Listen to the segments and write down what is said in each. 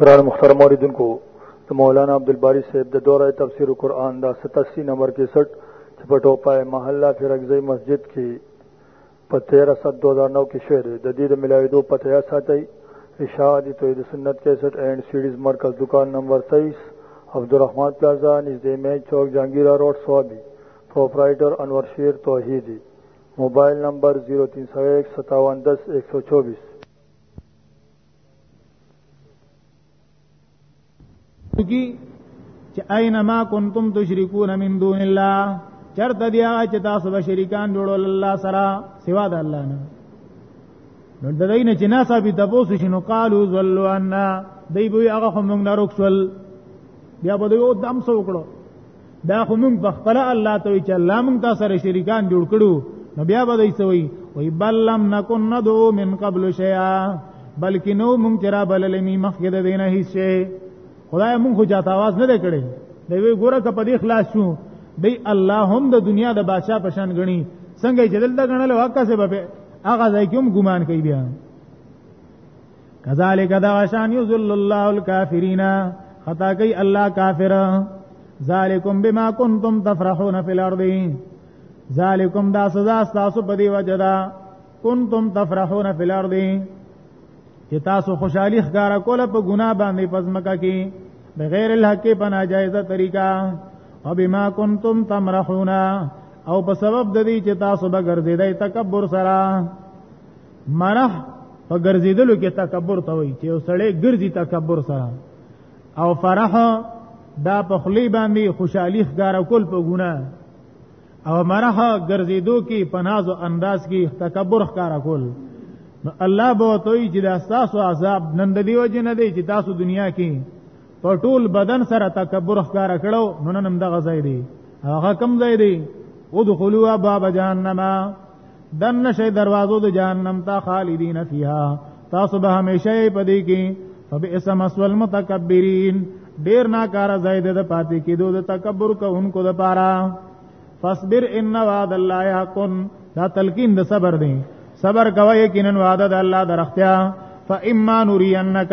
قرآن مختار موردن کو تو مولانا عبدالباری صاحب د دورہ تفسیر قرآن دا ستاسی نمبر کے سٹ چپٹو پائے محلہ فرقزئی مسجد کی په 13 7 2009 کې شعر د دې د ملاویدو پته یا ساتي اشاعت توحید سنت 61 اینڈ سیډیز مرکز دکان نمبر 23 عبدالرحمن پلازا نږدې مین چوک جهانگیرا روډ سوابي پرپرایټر انور شیر توحیدی موبایل نمبر 03015710124 کی چې اينما کنتم تشركون من دون الله چرته بیا چې تاسو به شریکان جوړول الله سره سوا د الله نه نو د دین چې نه ثابت تاسو شنو قالو زلوا عنا دی به هغه هم موږ نه رخصل بیا به یو دم سو وکړو دا خو موږ په خپل الله ته چې الله موږ تاسو سره شریکان جوړ کړو نو بیا به دای سوی وی بل لم نکن ندعو من قبل شیئا بلکې نو موږ چرا بللې می مخکې د دینه هیڅ شی خدای موږ خو چاته आवाज نه کړي دی وی ګوره ک په دې خلاص شو دی الله هم د دنیا د بادشاہ پشان غني څنګه چې دلته غنل واکه سبب هغه ځای کوم ګمان کوي بیا کذالک دا شان یذل الله الکافرین خطا کوي الله کافر ذالکم بما کنتم تفرحون فی الارض ذالکم دا سزا تاسو په دی وجدا کنتم تفرحون فی الارض چې تاسو خوشحالي ښکارا کوله په ګناه باندې پزمکه کې بغیر الحق په ناجایزه طریقہ او بما کنتم تمرحون او په سبب د دې چې تاسو به ګرځیدای تکبر سره مرح په ګرځیدلو کې تکبر ته وایي چې وسړی ګرځي تکبر سره او فرح دا په خلی باندې خوشحالي ښکارا کول په ګونه او مرح ګرځیدو کې پناز او انداز کې تکبر ښکارا کول نو الله به توي چې دا تاسو عذاب نن د دیو جن دی چې تاسو دنیا کې په ټول بدن سره تکبر ښکارا کړو نو نن هم دغه ځای دی هغه کم ځای دی ادخلوا باب جهنم دن نشي دروازو د جهنم ته خالدین فیها تاسو به همیشه په دې کې فبئس مسول متکبرین ډیر ناکار زائد د پاتې کېدو د تکبر کوونکو د پاره فاصبر ان وعد الله حق دا تلقین د صبر دی صبر کوه یقینا وعده د الله درختیا فاما نرینک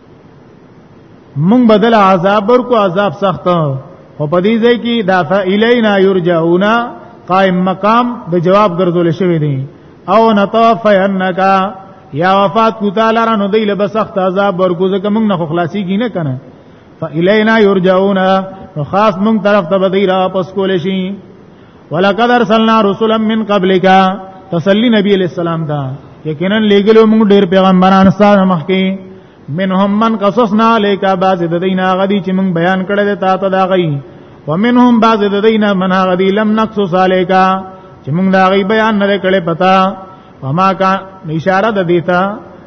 مونږ بدل عذاب ورکو عذاب سخت او په دې ځای کې دا فإلینا یرجعون قائم مقام د جواب ګرځول شوی دی او نتوفینک یا وفات کو تعالی را نو دی له سخت عذاب ورکو ځکه مونږ نه خلاصي کی نه کنه فإلینا یرجعون خاص مونږ طرف ته بدی را پس کول شي ولقد ارسلنا رسلا من قبلك تسلی نبی علیہ السلام دا یقینا لګلو موږ ډیر پیغمبران سره مخکې منهم من قصصنا عليك بعض د دینا غدي چې موږ بیان کړل تا ته دا غي ومنهم بعض د دینا من غدي لم نقصص عليك چې موږ دا غي بیان نه کړل پتا وما کا اشاره د دیتا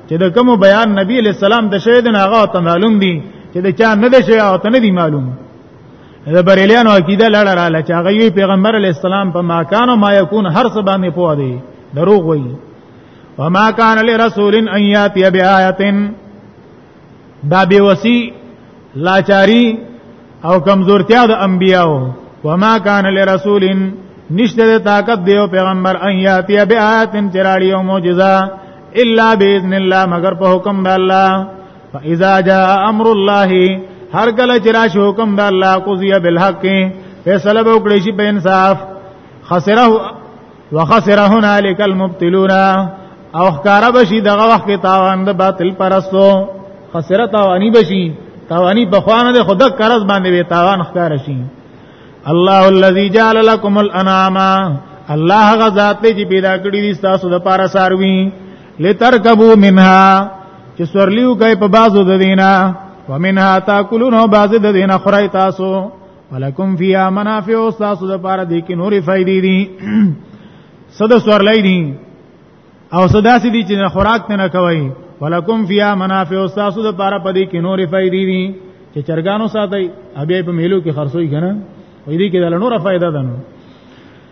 چې د کوم بیان نبی علیہ السلام د شهید نه غو ته معلوم دي چې د چا نه د شهید او ته نه دي معلوم د بریلیانو عقیده لړ رااله چې هغه وی پیغمبر علی السلام په ما کان او ما یکون هر څه باندې پوه دی دروغ وایي وما کان لرسول ان یاتی بیاایه دا بی وسی لاچاری او کمزورتیا د انبیاو وما کان لرسول نشته د طاقت دیو پیغمبر ان یاتی بیاایه چراړی او معجزہ الا باذن الله مگر په حکم د الله فاذا جاء امر الله هر کله چې راشي حکم د الله قضی بالحق فیصله به وکړي شي په انصاف خسره وخسر هنالك المبتلون او خکاره بشي دغه وخت کې تاوان د باطل پرستو خسره تاوانی بشي تاوانی په خوانه د خود قرض باندې وي تاوان خکاره شي الله الذي جعل لكم الانعام الله غزاد ته چې پیدا کړی دي تاسو د پاره ساروي لترکبو منها چې سورلیو کوي په بازو د دینه ومنها تاکلون او باز د دینه خورای تاسو ولکم فیها منافع او تاسو د پاره دي کې نورې فائدې دي صد سورلای دي او صدا سي دي چې خوراک نه کوي ولکم فیها منافع او تاسو د پاره پدې کې نورې فائدې دي چې چرګانو ساتي ابي په میلو کې خرڅوي کنه وې دي کې د نور فائدہ ده نو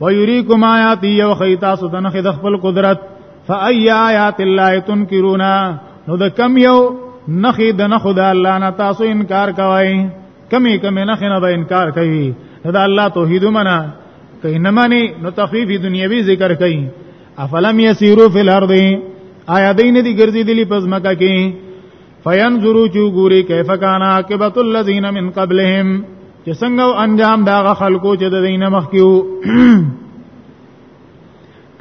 ويريكم آياتي یو خیتا سدنخ د خپل قدرت فأي آيات الله تنكرون نو د کم یو نخې د نخو د الله نه تاسو انکار کوئ کمی کمی نخې نه به انکار کوي دا الله توحید منا کین نه مانی نو تخفیف دنیوي ذکر کوي افلم یسیرو فی الارض آیا دین دی ګرځیدلی پس مکه کې فینظروا چو ګوري کیف کان عاقبت الذین من قبلهم چې څنګه انجام دا خلکو چې د دین مخکیو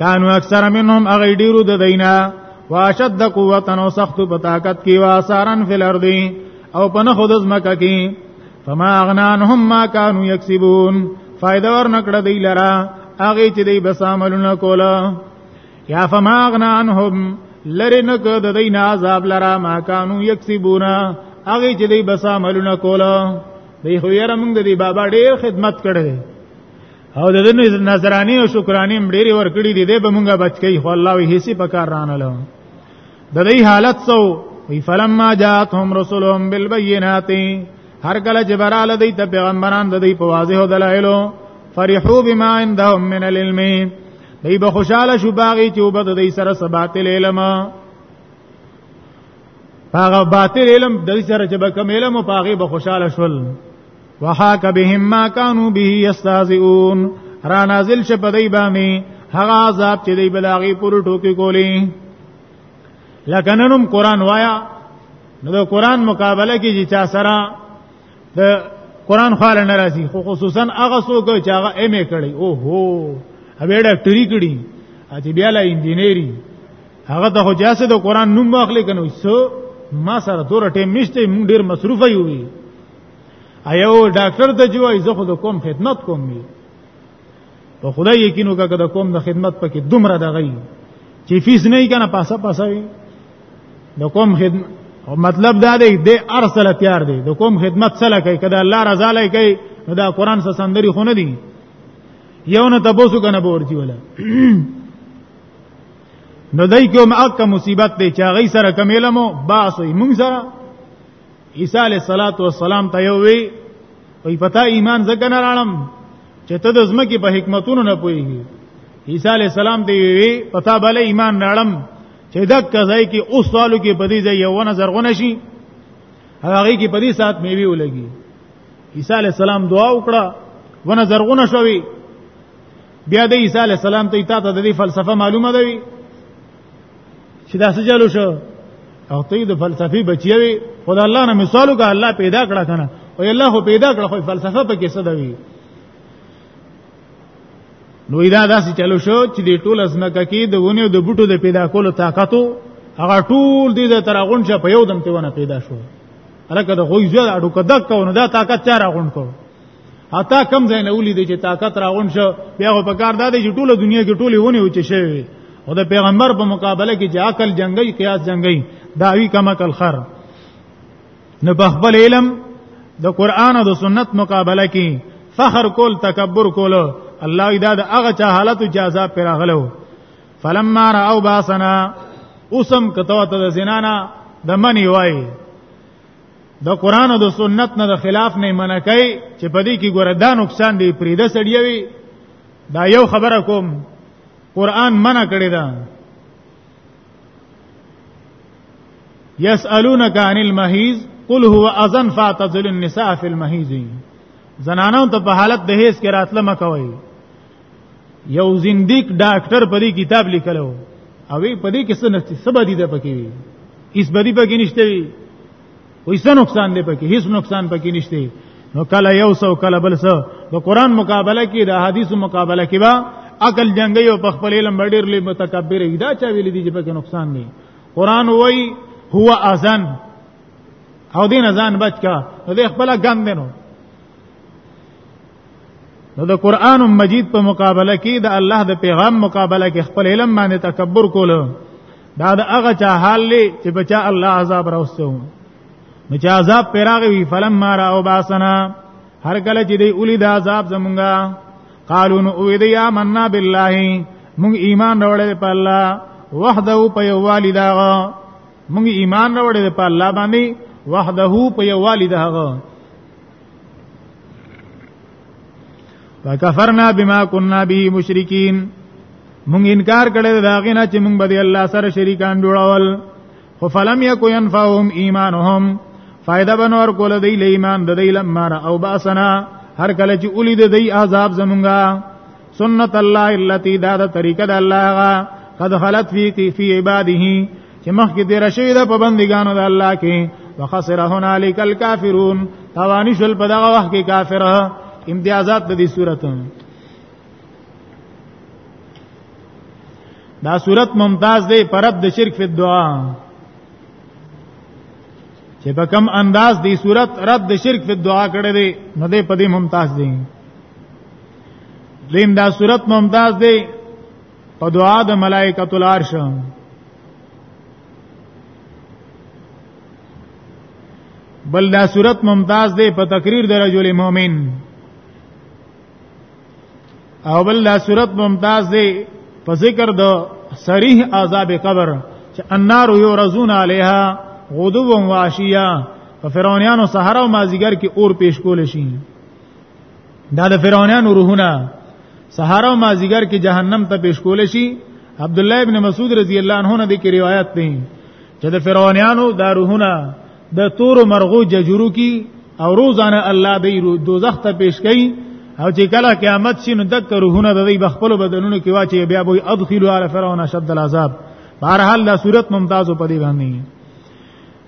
کانو اکثر منهم اغی ډیرو د دینا واشد قوتا او سخت په طاقت کې واسارن فل ارض او پنه خود زمکه کې فما اغنانهم ما كانوا يكسبون فائدہ ور نکړه دی لرا اغه چې دی بس عملونه کولا یا فما اغنا عنهم لری نک د دین عذاب لرا ما کانو یکسبونا هغه چې دی بس عملونه کولا دی خو یې موږ د دې بابا ډیر خدمت کړی او د دې نظرانی او شکرانی ډیر ور کړی دی به موږ بچ کی خو الله وی هیڅ په کار رانه لو د دې حالت سو وی فلما جاءتهم رسلهم بالبينات هر کله چې براله دی ته پیغمبران د دې په واضح دلایلو فرحو بما عندهم من العلم دی به خوشاله شو باغی چې وبد دی سره سباتل علم هغه باطل علم د سره چې به کوم علم او هغه به خوشاله شول وحاک بهم ما كانوا به يستهزئون را نازل شه په دی باندې هغه عذاب چې دی بلاغي پر ټوکی کولی لکه ننم قران وایا نو د قران مقابله کې چې چا سره د قران خال نه راځي خو خصوصا هغه څوک چې هغه ایم ای کړي او هو هغه ډاکټري کړي اته بیا لا انجینری هغه ته خو جاسه د قران نوم واخلې کنه سو ما سره تور ټیم نشته مونږ ډیر مصروف یو وی ایو ډاکټر ته چې وای زه خو د کوم خدمت کوم می په خدای یقینو کا د کوم د خدمت پکې دومره د غي چې فیس نه یې کنه پاسه پاسه وي د کوم خدمت او مطلب دا دی د ارسل تیار دی د کوم خدمت سره کوي کله الله رضا لای کوي نو دا قران سره سندري خونه دي یو نه تبوسو کنه بورتي ولا نو دای کوم اک مصیبت دی چې هغه سره کمیلمو باسي مونږ سره عیسی علیه الصلاۃ والسلام ته یو وی وی پتا ایمان زکه نه راړم چې ته د زمکه په حکمتونو نه پوهیږي عیسی علیه السلام دی وی پتا بل ایمان راړم چې دک ځای کې اوس سوالو کې په دې ځای یو نظر غونه شي هغه کې په دې سات میوي ولګي عیسی علیه السلام دعا وکړه ونه زرغونه شوی بیا د عیسی علیه السلام ته تا ته د فلسفه معلومه ده وی چې دا څه چلو شو او ته د فلسفي بچیوي خدای الله نه مثالو کا الله پیدا کړه کنه او الله خو پیدا کړه خو فلسفه پکې څه دی نو دا داسې چلو شو چې د ټول ازمکه کې د ونیو د بوټو د پیدا کولو طاقتو هغه ټول دې د ترغون شه په یو دم ته ونه پیدا شو الکه د غوي زړه اډو کدک کو نو دا طاقت چاره غون کو اتا کم ځای نه ولید چې طاقت راغون شو بیا په کار دا دی چې ټوله دنیا کې ټوله ونی او چې شوی او د پیغمبر په مقابله کې چې عقل جنگي قیاس جنگي داوی کما کل خر نه بخبل علم د قران او د سنت مقابله کې فخر کول تکبر کول الله دا د هغه چا حالت او جزا پر غلو فلما راو باسنا اوسم کتو ته د زنانا د منی وای د قران او د سنت نه د خلاف نه منع کوي چې په دې کې ګوره دا نقصان دی پریده سړیوي دا یو خبره کوم قران منع کړی دا یسالونک عن المحیض قل هو اذن فاعتزل النساء فی المحیض زنانو ته په حالت د هیڅ کې راتله مکوي یو زندیق ډاکټر په دې کتاب لیکلو او وی په دې کې څه نشته سبا دي ده پکې وي هیڅ بدی پکې نشته وي وې څه نقصان دی پکې هیڅ نقصان پکې نشته نو کله یو سو کله بل سو د قران مقابله کې د حدیث مقابله کې با عقل جنگي او خپل علم ډېر لوی متکبر دی دا چا ویل دي چې پکې نقصان دی قران وای هو اذان او دین اذان بچ کا نو خپل ګم دینو نو د قران مجید په مقابله کې د الله د پیغام مقابله کې خپل علم باندې تکبر کول دا د هغه چا حال لې چې بچا الله عذاب راوستو نو چې عذاب پیراغه وی فلم ما را او باسنا هر کله چې دی اولی د عذاب زمونږه قالو نو وی دی آمنا بالله مونږ ایمان راوړل په الله وحده په یو والدا مونږ ایمان راوړل په الله باندې وحده په یو والدا وکفرنا بما كنا به مشرکین مونږ انکار کړی دا غینا چې مونږ به الله سره شریکان جوړول خو فلم یکو ينفعهم ایمانهم فائدہ بنور کول دی ایمان د دی لمر او باسنا هر کله چې اولی د دی عذاب زمونږه سنت الله التي دا د طریقه د الله غا قد خلت فی کی فی عباده چې مخکې دې رشید په بندګانو د الله کې وخسر هنالک الکافرون توانی شل په دغه وخت کې کافر امتیازات د دې صورت دا صورت ممتاز دی پرد د شرک په دعا چې په کم انداز دی صورت رد د شرک په دعا کړی دی نو دې په دې ممتاز دی دین دا صورت ممتاز دی په دعا د ملائکۃ العرش بل دا صورت ممتاز دی په تقریر د رجل مؤمن او بل دا صورت ممتاز دی په ذکر د صریح عذاب قبر چې النار یورزون علیها غدو و عشیا په فرعونانو سحر او مازیګر کې اور پیش کول شي دا د فرعونانو روحونه سهار او مازیګر کې جهنم ته پیش کول شي عبد الله ابن مسعود رضی الله عنه نه د کې روایت دی چې د فرعونانو دا روحونه د تور مرغو ججرو کې او روزانه الله دی دوزخ ته پیش کوي او چې کله قیامت شي نو دک روحونه د دې بخپل بدنونو کې واچي بیا به ادخلوا علی فرعون شد العذاب بهرحال دا صورت ممتاز په دې باندې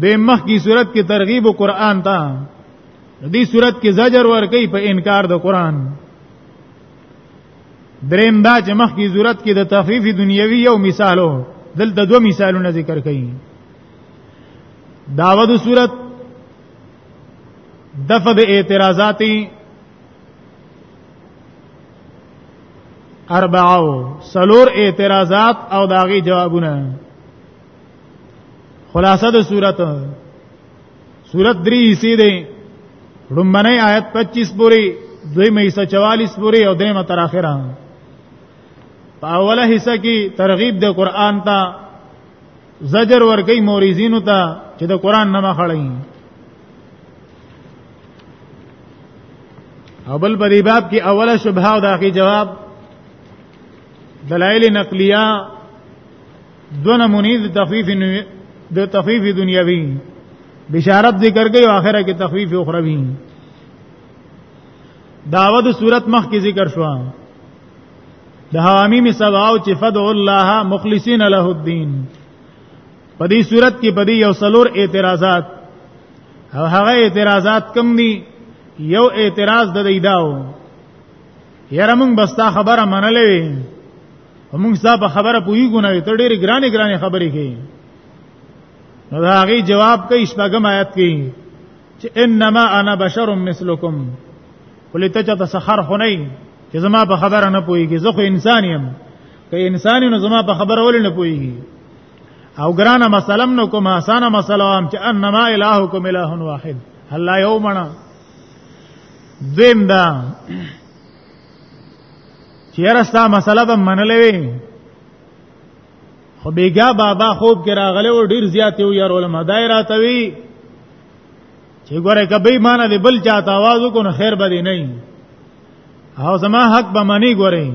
به مخ کی صورت کې ترغیب قرآن ته دې صورت کې زجر ور کوي په انکار د قرآن دریم دا چې مخ کی صورت کې د تخفیف دنیوي یو مثالو دلته دوه مثالونه ذکر کړي داوود صورت دفع د اعتراضاتی اربعو سلور اعتراضات او داغي جوابونه خلاصه د صورت صورت درې حصے دی لومبنی آیت 25 پوری دوی مې 44 پوری او دریمه تر اخره په اوله حصہ کې ترغیب د قران ته زجر ورګي موريزینو ته چې د قران نه مخړی اول په دې باب کې اوله شبهه او داخی جواب دلایل نقلیه دو نمونی د تخفیف د تخفیف دنیاوی بشارت ذکر گئی اخره کې تخفیف اخروی داود صورت مخ کې ذکر شو د حامیم سباو چې فدع الله مخلصین له الدین په دې صورت کې په دې یو سلور اعتراضات او هغه اعتراضات کم دي یو اعتراض د دیداو یاره مونږ بس دا خبره منلې وي مونږ ستا په خبره پوي ګونه وي ته ډېری ګرانې ګرانې خبرې کوي نو دا هغه جواب کوي شپږم آیت کې چې انما انا بشر مثلکم ولې ته چا تسخر خنۍ چې زما په خبره نه پويږي زه خو انسان یم که انسان نو زما په خبره ولې نه پويږي او ګرانه مسلم نو کوم اسانه مسلم چې انما الهکم اله واحد الله یو منا دیم دا چیرستا مسله به منلې وي خو بیګا بابا خوب کې راغله و ډیر زیات یو یار علماء دایره توی چې ګوره کبي مان دې بل چاته आवाज وکړو نو خیر به نه او زما حق به منی ګوره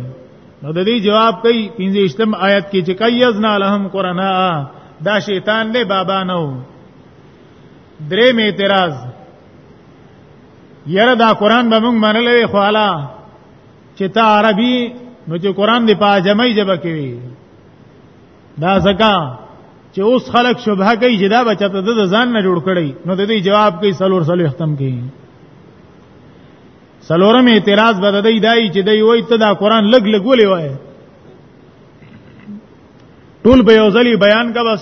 نو د دې جواب کوي 15م آیت کې چې کایزنا لهم قرانا دا شیطان دې بابا نه و درې می اعتراض یره دا قران به موږ منلې خو الا چې ته عربي نو چې قران دی په جمعي جبه کې وي دا ځکه چې اوس خلک شبهه کوي چې دا بچا ته د ځان نه جوړ کړي نو د دې جواب کوي سلور سلو ختم کوي سلورم اعتراض به د دې دای چې دوی وایي ته دا قران لګ لګ ولې وایي ټول به یو ځلی بیان کا بس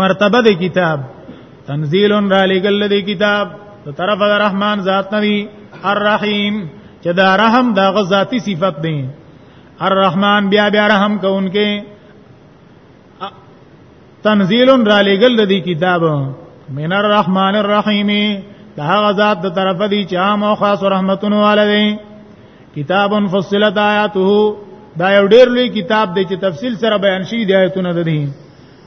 مرتبه د کتاب تنزيل را لګل د کتاب ته طرف د رحمان ذات نوي الرحیم چې دا رحم دا غزاتی صفت دی الرحمن بیا بیا رحم کوونکې تنزيل را لګل د کتاب من الرحمن الرحیم دا هغه ذات د طرف دی چې عام او خاص رحمتونو والے دی کتاب فصلت آیاته دا یو ډیر لوی کتاب دی چې تفصیل سره بیان شوی دی آیتونه د دې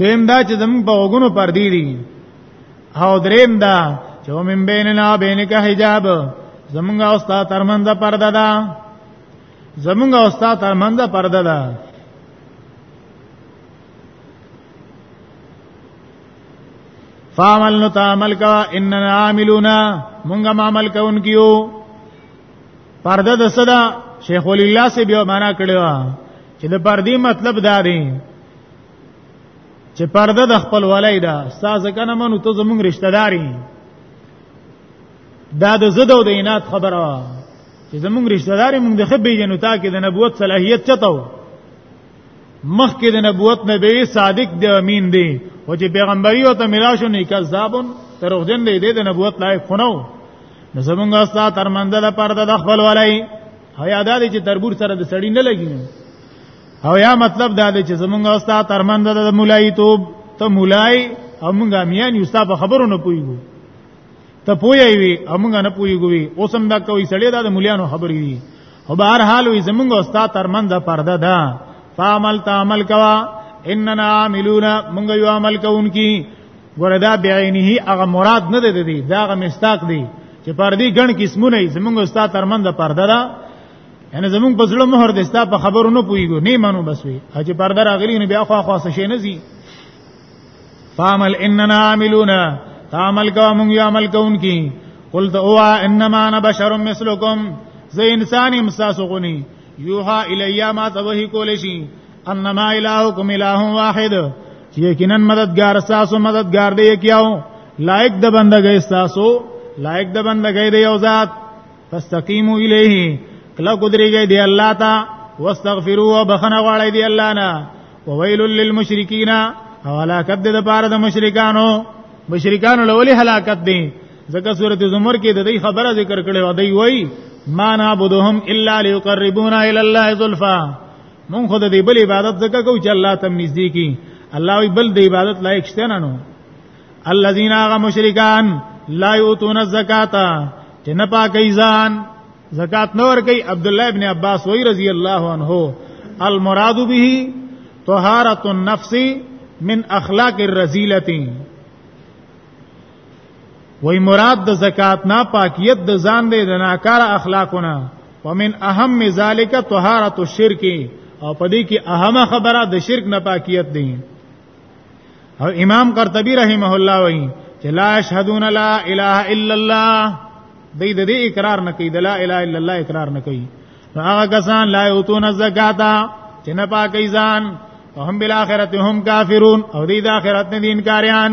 دیم دا چې زموږ په وګونو پر دی دي او دریم دا چې ومن بیننا بینک حجاب زمونږ او ستا ترمنځ پرده ده زمونږ او ستا ترمنځ پرده ده فعمل نو تعمل کا اننا عاملون مونږه عمل کوونکیو پرده د صدا شیخ ولله سی بیا معنا کړو چې د پردی مطلب دا دی چې پرده د خپل ولای دا ساز کنه منو ته زمونږ رشتہ داري دا د زده او د عنایت خبره چې زمونږ رشتہ داري مونږ د خبرې جنو تا کې د نبوت صلاحیت چته و مخکې د نبوت نبی صادق د امین دی او چې پیغمبري او ته میراشو نه کذابون تروغجن دی د نبوت لایق خنو نو زمونږ استاد ترمنده لپاره د خپل ولای او یا دا چې تربور سره د سړی نه لګی او یا مطلب دا چې زمونږ اوستا ترمند د مولای توب ته مولای او مونږ میان یو ستا په خبرو نه پویګو ته پویای وی او مونږ نه پویګو وی اوس هم دا کوي سړی دا د مولیانو خبرې دي او بهر حال وی زمونږ اوستا ترمند پرده ده فعمل تعمل کوا اننا عاملون مونږ یو عمل کوونکی ګوره دا بعینه هغه مراد نه دی دی دا هغه مستاق دی چې پر دې ګڼ قسمونه یې زمونږ استاد ترمن د پرده ده یعنی زمونږ په زړه مهر د استاد په خبرو نه پويګو نه مانو بس وي چې پرده راغلی نه بیا خو خو څه شي نه زی فامل اننا عاملون تعمل کا مونږ یو عمل کوونکی قلت او انما انا بشر مثلکم زه انسان امساس غنی یوها الیا ما توهی کول شي انما الهکم اله واحد چې یقینا مددگار تاسو مددگار دی کیاو لایق د بندګۍ تاسو لایق د بندګۍ دی او ذات فاستقیمو الیه کله قدرېږي دی الله تا واستغفروا وبخنه غواړي دی الله نه وویل للمشرکین او هلاکت د پاره د مشرکانو مشرکانو لولي هلاکت دي ځکه سورته زمر کې د دې خبره ذکر کړې و دی وای ما نعبدهم الا ليقربونا الى الله زلفا مونږ خو د دې بل عبادت ځکه کوو چې الله تم نږدې کی الله وی بل د عبادت لایق شته نه نو الذين غ مشرکان لا یؤتون الزکات چې نه پاکي ځان زکات نور کوي عبد الله ابن عباس وی رضی الله عنه المراد به طهارت النفس من اخلاق الرذیلتین وای مراد د زکات نه پاکیت د ځان دی د ناکار اخلاقونه ومن اهم ذالک طهارت الشرک او پدې کې اهمه خبره د شرک نه پاکیت دی او امام قرطبی رحمه الله وای چې لا اشهدون لا اله الا الله دې د دې اقرار نه کوي د لا اله الا الله اقرار نه کوي نو هغه کسان لا یوتون الزکات چې نه پاکي ځان او هم بالاخره هم کافرون او دې د اخرت نه دي انکاریان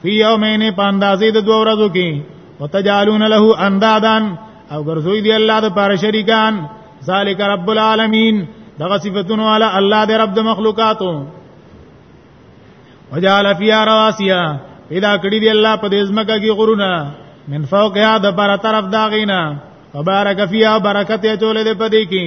فی یومین په اندازې د دوه ورځو کې وتجالون له اندادان او ګرځوي دی الله د پاره شریکان ذالک رب العالمین دغه صفاتونو علی الله د رب د مخلوقاتو وجعل فیها رواسیا پیدا کړی دی الله په دې ځمکه کې غرونه من فوقها د بر طرف داغینا وبارک فیها برکت یې چولې دې پدې کې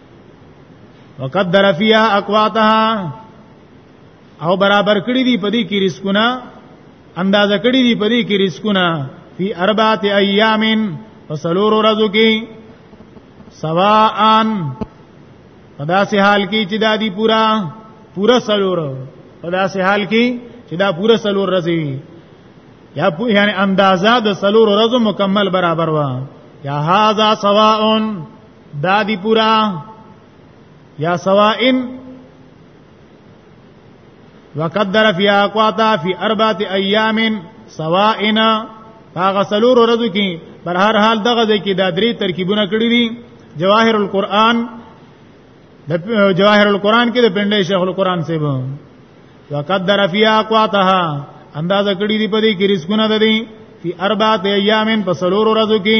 وقدر فيها اقواتها او برابر کړی دی پدې کې رزقونه اندازه کړی دی پدې کې رزقونه فی اربعه ایام فسلور ورځو کې سواء پدا سه حال کې چې دا دی پورا پورا سلور پدا سه حال کې چې دا پورا سلور ورځې یا په یعنی اندازا د سلور ورځو مکمل برابر وا یا هاذا سواء دا دی پورا یا سوائن وقدر فی اقواتا فی اربعه ایام سوائن هغه سلور ورځو کې پر هر حال دغه د کې دا درې ترکیبونه کړی دي جواهر القرآن د جواهر القرآن کې د پندې شیخ القرآن سیب وقدر فی اقواتها اندازه کړی دی په دې کې رزقونه ده دي فی اربعه ایامین په سلور ورځو کې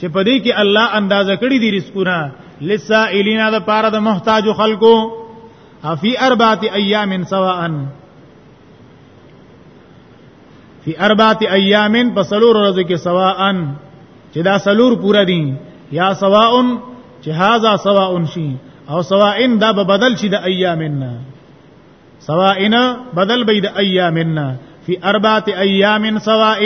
چې په دې کې الله اندازه کړی دی رزقونه لسائلین د پاره د محتاج خلکو فی اربعه ایام سواء فی اربعه ایام پسلور ورځې کې سواء چې دا سلور پورا دي یا سواء چې هاذا سواء شي او سواء دا به بدل شي د ایامنا سواء بدل به د ایامنا فی اربعه ایام سواء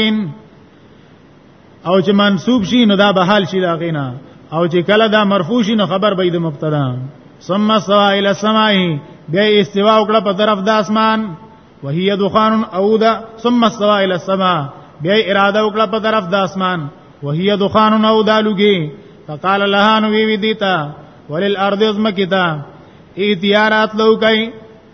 او چې منصوب شي نو دا به حال شي دا غینا او چې کله دا مرفوع شي نو خبر به د مبتدا ثم استوى الى السماء بیا استوا وکړه په طرف د اسمان وهي دخان اودا ثم استوى الى السماء بیا اراده وکړه په طرف د اسمان وهي دخان اودا لګي فقال لها نو وی دیتا ولل ارض ازمکتا ایتیارات لو کای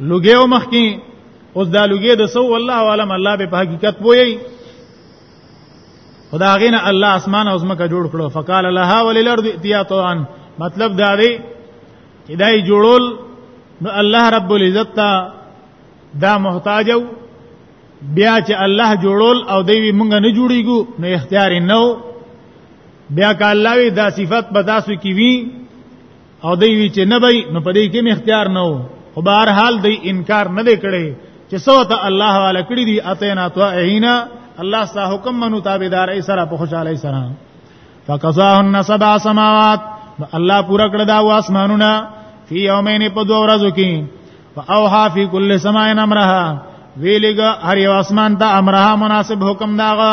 لوګي او مخکي اوس دا لوګي د سو والله عالم الله به په حقیقت پوي خدا غینه الله اسمان او زمکه جوړ کړو فقال لها وللارض اتيا طوعا مطلب دا دی چې دای جوړول نو الله رب العزت ته دا محتاج او بیا چې الله جوړول او دوی مونږ نه جوړیږو نو اختیار نه بیا که الله وی دا صفت به تاسو کې وی او دی وی چې نه وای نو په دې کې مې اختیار نه وو خو به هر حال دی انکار نه دی کړی چې سوته الله والا کړی دی اتینا طائعینا الله ستا حکم منو تابعدار ای سره په خوشاله سره فقضاهن سبع سماوات الله پورا کړ دا واسمانونه فی یومین په دوه ورځو کې فاوها فی کل سماء امرها ویلګه هر یو اسمان ته امرها مناسب حکم داغه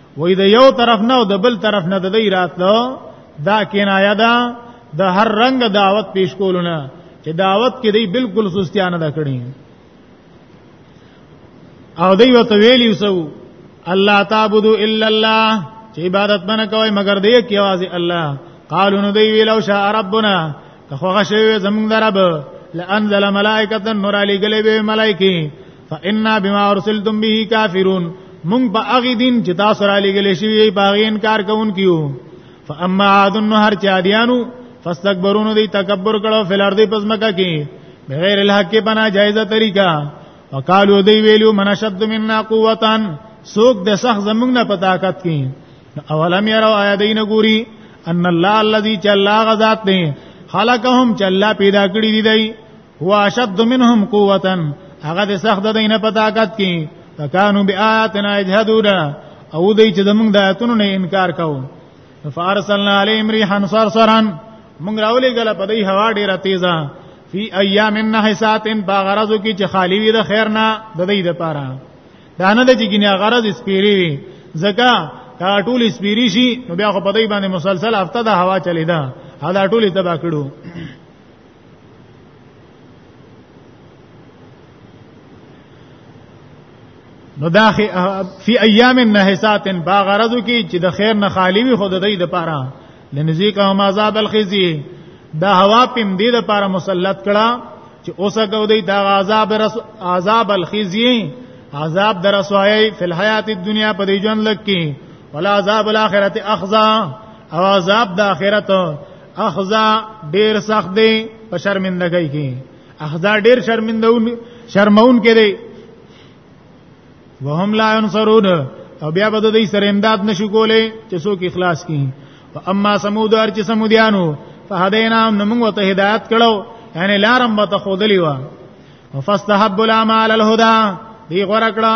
وای د یو طرف نه او د بل طرف نه د دې راتلو دا کنایه ده د هر رنګ دعوت پیش کولونه چې دعوت کې دی بالکل سستیانه ده کړی او دی وته ویلی وسو الله تعبدو الا الله چې عبادت باندې کوي مگر دی کې आवाज الله قالو نو دی ویلو شاء ربنا که خوښ شوی زمونږ درب لانزل ملائکه نور علی گلی به ملائکه فإنا بما ارسلتم به کافرون مونږ په هغه دین چې تاسو را لګل شوی په هغه انکار کوونکیو فاما عاد نو هر چا دیانو فاستكبرون دی تکبر کړو فل ارض پس مکه کې بغیر الحق بنا جایزه طریقہ وقالو دی ویلو من شد منا قوتا سوق د سخ زمنګ نه په طاقت کې اولم یرو آیا دین ګوري ان الله الذي چلا غذات نه خلقهم چلا پیدا کړی دی هو اشد منهم قوتا هغه د سخت دینه په طاقت کې فکانو بیااتنا یجحدون او دوی چې زمونږ د آیاتونو نه انکار کاو فارسلنا علیهم ریحا صرصرا موږ راولې غل په دې هوا ډیره تیزه فی ایام النحسات په غرضو کې چې خالی وي د خیر نه د دې لپاره دا نه د چې ګنیا غرض سپیری وي ځکه دا ټول سپیری شي نو بیا خو په دې باندې مسلسل هفته د هوا چلیدا دا ټول تبا کړو نو دا فی ایام النحسات با غرضو کی چې د خیر نه خالی وي خود دای د پاره لنذیک هم عذاب الخزی دا هوا پم دې د پاره مسلط کړه چې اوسه کو دی دا عذاب رس عذاب الخزی عذاب در رسوایی فی الحیات الدنیا په دې ژوند لکه ولا عذاب الاخرت اخزا او عذاب د اخرت اخذا ډیر سخت دی په شرمندګۍ کې اخذا ډیر شرمندون شرمون کې دی وهم لا ينصرون او بیا به دوی سره امداد نشو کولای چې څوک اخلاص کړي اما سمود ار چې سمودیانو فهدینا نمون وته هدایت کړو یعنی لارم به ته خودلی و فاستحب العمل الهدى دی غره کړه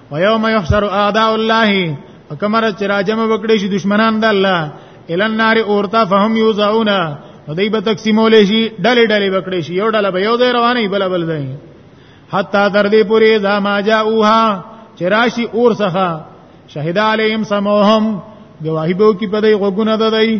ويوم يحشر اعداء الله کمر چې راجم وکړي شي دشمنان د الله ال النار اورتا فهم يوزعون دوی به تقسیمول شي ډلې ډلې وکړي شي یو ډله به یو ځای رواني بل بل ځای حتا تر دې پوري دا ما جاءوها چې راشي اور څخه شهید علیهم سموهم گواہی بو کی پدې غوګونه ددای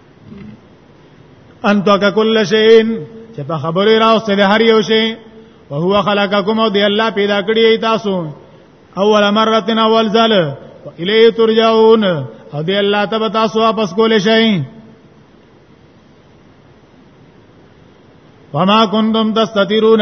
ان تک کل شین چې په خبرې راوستل هر یو شی او هو خلقکم او دی الله پیدا کړی تاسو اول مره اول ځل الیه ترجعون او دی الله ته تاسو واپس کول شئ وما كنتم تستترون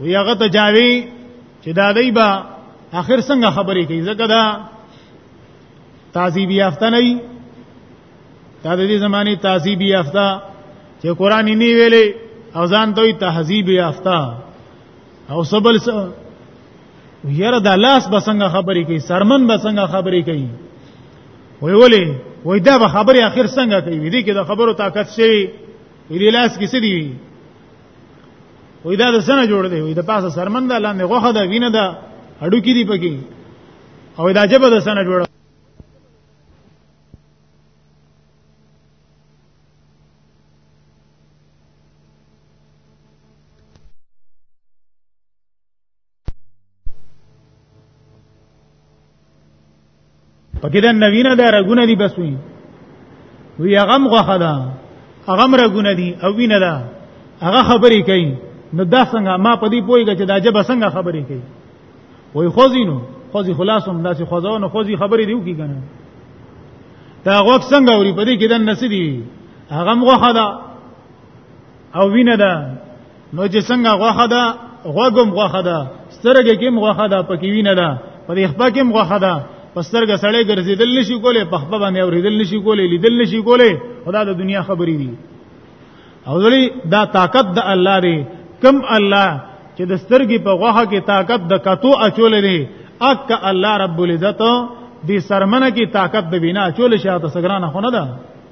وی هغه ته جاوی چې دا دی با اخر څنګه خبرې کوي ځکه دا تعذیب یافته نه وي دا د دې زمانه تعذیب یافته چې قران یې نه ویلې او ځان ته تهذیب یافته او سبل س... یره د لاس بسنګ خبرې کوي سرمن بسنګ خبرې کوي وی ولې وای دا به خبرې اخر څنګه کوي دې کې د خبرو طاقت شي دې لاس کې څه دی وې دا د سنه جوړ دی وې د پاسه سرمن ده لاندې غوخه ده وینه ده هډو کې دی پکې او دا جبه د سنه جوړ پکې د نوینه د رګونه دي بس وي وی هغه مغه ده هغه مرګونه دي او وینه ده هغه خبرې کوي نو دا څنګه ما په دې پوهیږم چې دا جبه څنګه خبرې کوي وای خوځینو خوځي خلاصوم داسې خوځاو نو خوځي خبرې دیو کی کنه دا غوښ څنګه اوري په دې کې د نسدي هغه مغه ده او وینه ده نو چې څنګه غوخه ده غوګم غوخه ده سترګې کې غوخه ده پکې وینه ده په دې خپل کې غوخه ده پسترګه سړی ګرځیدل نشي کولای په خپل باندې اوریدل نشي کولای لیدل نشي کولای خدا د دنیا خبرې دي او ځلې دا طاقت د الله دی کم الله چې د سترګې په غوخه کې طاقت د کتو اچول دی اک الله رب العزت دې سرمنه کې طاقت د بنا اچول شي تاسو ګرانه خونه ده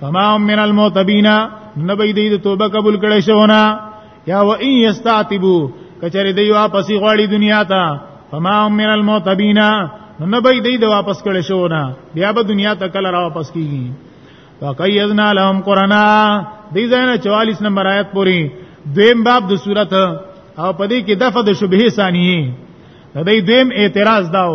فما هم من الموتبین نبی دی د توبه قبول کړي شونه یا و ان یستعتبو کچری دی واپس غواړي دنیا ته فما هم من الموتبین نبی دی د واپس کړي شونه بیا به دنیا ته کله را واپس کیږي وقیدنا لهم قرانا دی زنه 44 نمبر آیت پوری دویم باب د صورت او پدې کې دغه د شبهه ثانیه د دې دویم اعتراض داو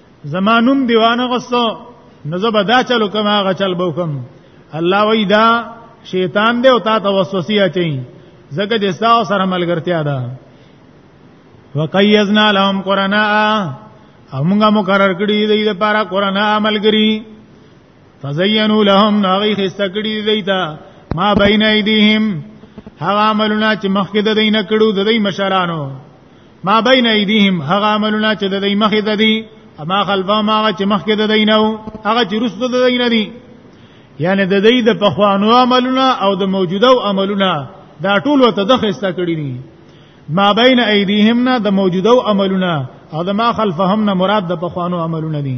زمانوم دیوانه غسو نو زبا دا چلو کوم هغه چل بو کوم الله وی دا شیطان دی او تا ته وسوسه اچي زګه د ستا سره ملګرتیا ده وقیزنا لهم قرانا همغه مقرر کړی دی د پارا قرانا عملګری فزینو لهم ناغی خسته کړی دی تا ما بین ایدیهم هغه عملونه چې مخکې د دین کړو د دې مشرانو ما بین ایدیهم هغه عملونه چې د دې مخې د دي اما خلفا ما هغه چې مخکې د دینه او هغه چې رسو د دینه دي یعنی د دې د پخوانو عملونه او د موجوده عملونه دا ټول ته د خسته کړی دي ما بین ایدیهم نه د موجوده عملونه او د ما خلفهم نه مراد د پخوانو عملونه دي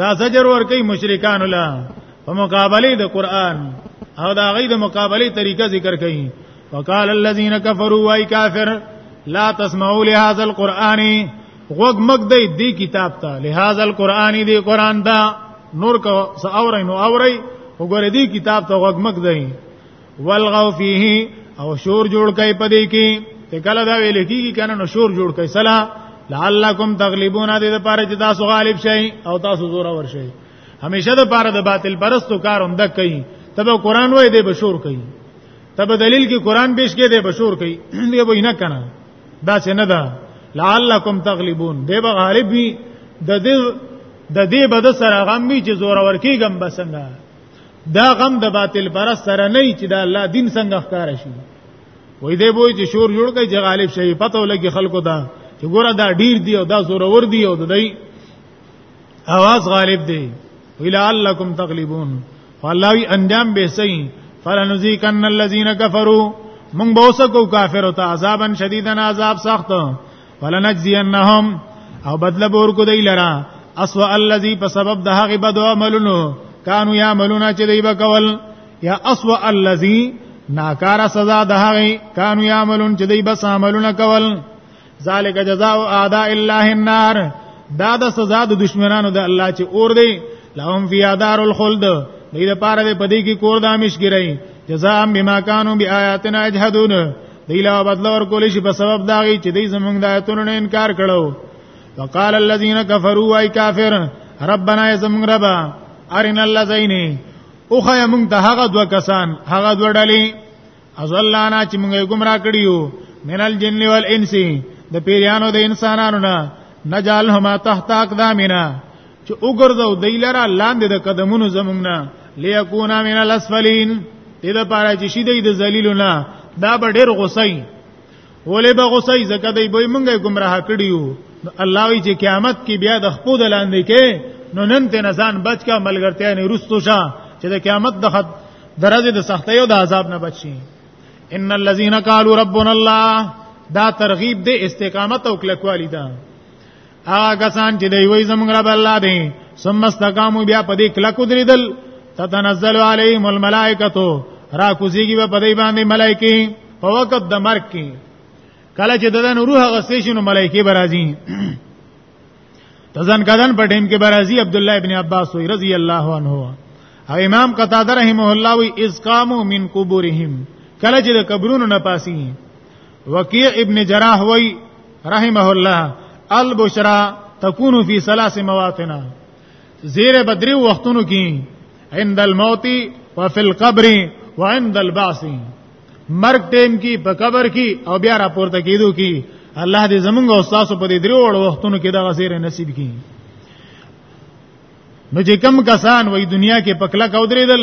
دا زجر ور کوي مشرکان لا په مقابله د قران او دا غي د مقابله طریقه ذکر کوي وقال الذين كفروا واي كافر لا تسمعوا لهذا القران غوګ مګ دی دی کتاب ته لهذا القران دی قران دا نور کو ساوري نو اوري وګوره دی کتاب ته غوګ مګ دی والغو فيه او شور جوړ کای پدې کې چې کله دا ویل کیږي کنه نو شور جوړ کای سلا لعلکم تغلبون دې لپاره چې تاسو غالب شئ او تاسو زور ور شئ همیشه د پاره د باطل پرستو کار هم دک کوي تبه قران وای دې بشور کوي تبه دلیل کې قران پیش کې دې بشور کوي دې به نه کنه دا څه نه ده لعلکم تغلبون دې به غالب وي د دې د دې بد سره غم وي چې زور ور کیږم بسنګ دا غم د باطل پرست سره نه چې دا الله دین څنګه ښکار شي وای دی وای چې شور جوړ کړي چې غالب شي پته ولګي خلکو دا چې ګوره دا ډیر دی او دا زور ور دی او دای اواز غالب دی ولعلکم تغلبون فالله انجام به سي فلنذيقن الذين كفروا من بوسکو کافر او عذابن شدیدن عذاب سخت ولنجزینهم او بدل بور کو دی لرا اسوا الذی په سبب د هغه بد عملونو کانو یعملون چې دی وکول یا اسوا الذی ناکار سزا د هغه کانو یعملون چې دی بس عملونه کول ذالک جزاء اعداء الله النار دا د سزا د دشمنانو د الله چې اور دی لهم فی دار الخلد دې لپاره دې پدې کې کور د امیش ګرای جزاء بما كانوا بیااتنا اجحدون دی لا بدل ور کول شي په سبب دا غي چې دی زمونږ د آیتونو نه انکار کړو وقال الذين كفروا واي کافر ربنا زمونږ ربا ارنا الذين اوخه موږ ته هغه دوه کسان هغه دوه ډلې ازلانا چې موږ ګمرا کړیو من الجن والانس د پیرانو د انسانانو نه نجالهما تحت اقدامنا چې وګرځو دیلرا لاندې د قدمونو زمونږ نه ليكونا من الاسفلين دې د پاره چې شي د ذلیلونه دا به ډېر غوسای ولې به غوسای زکه دی به مونږه گمراه کړیو الله وی چې قیامت کې بیا د خپو د لاندې کې نو نن ته نزان بچ کا ملګرتیا نه رستو شه چې د قیامت د خط درجه د سختۍ او د عذاب نه بچي ان الذين قالوا ربنا الله دا ترغیب دی استقامت او کلکوالی ده هغه کسان چې دی وی زمونږ رب الله دی ثم استقاموا بیا په دې کلکو درېدل تتنزل علیهم الملائکتو را کوزیږي په دې باندې ملائکه په وخت د مرګ کې کله چې ددن روح غسې شنو ملائکه برازي تزن کدن په ټیم کې برازي عبد الله ابن عباس وی رضی الله عنه او امام قتاده رحمه الله وی اسقامو من قبورهم کله چې د قبرونو نه پاسي وکیع ابن جراح وی رحمه الله البشرا تكون في ثلاث مواطن زیر بدری وختونو کې عند الموت وفي القبر وعند البعث مرګ ټیم کې په قبر کې او بیا راپورته کیدو کې الله دې زمونږ او تاسو په دې درو وړو وختونو کې دا غزیر نصیب کړي نو چې کم کسان وای دنیا کې پکلا کو درېدل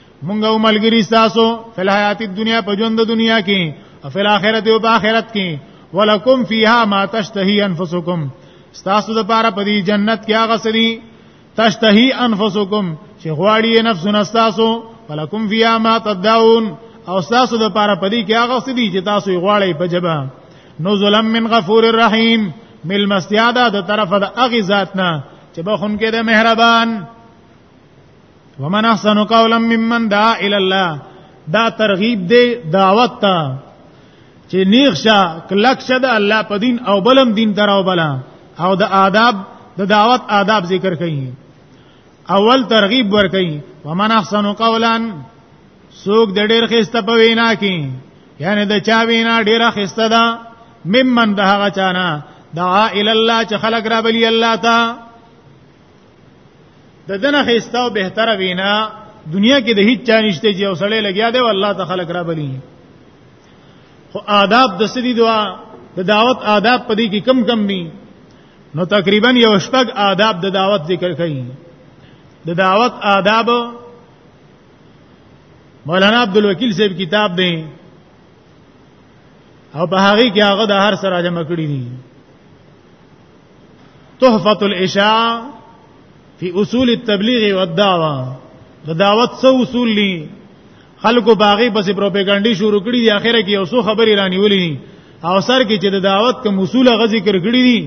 مونږ او ملګری تاسو فل حیات دنیا په ژوند د دنیا کې او فل آخرت او په آخرت کې ولکم فیها ما تشتهی انفسکم تاسو د پاره په دې جنت کې هغه سری تشتهی انفسکم چې غواړي نفسونه تاسو ولکم فیها ما تدعون او تاسو د پاره په دې کې هغه سری چې تاسو غواړي په جبا نو ظلم من غفور الرحیم مل مستیاده د طرفه د اغه ذات نه چې بخون کې د مهربان ومن احسن قولا ممن دعا الى الله دا ترغیب دی دعوت ته چې نیخشه کلک شه د الله په دین او بلم دین دراو بلا او د آداب د دعوت آداب ذکر کړي اول ترغیب ور کوي ومن احسن قولا سوق د ډېر خسته په وینا کې یعنی د چا وینا ډېر خسته ده ممن ده هغه چانه دعا ال الله چې خلق را بلی الله تا د دنه خيستا او بهتره وینا دنیا کې د هیڅ چا نشته چې اوسړې لګیا دی والله ته خلق را بلی خو آداب د سدي دعا د دعوت آداب پدې کې کم کم دي نو تقریبا یو شپږ آداب د دعوت ذکر کړي د دعوت آداب مولانا عبد الوکیل صاحب کتاب دی او په هغه کې هغه د هر سره جمع کړی دي تحفه الاشاعه فی اصول التبلیغ والدعوه د دعوت څو اصول دي خلکو باغی پس پروپاګاندا شروع کړي دي اخره کې اوسو خبري رانی ولي او سر کې چې د دعوت کوم اصول غزي کړ کړی دي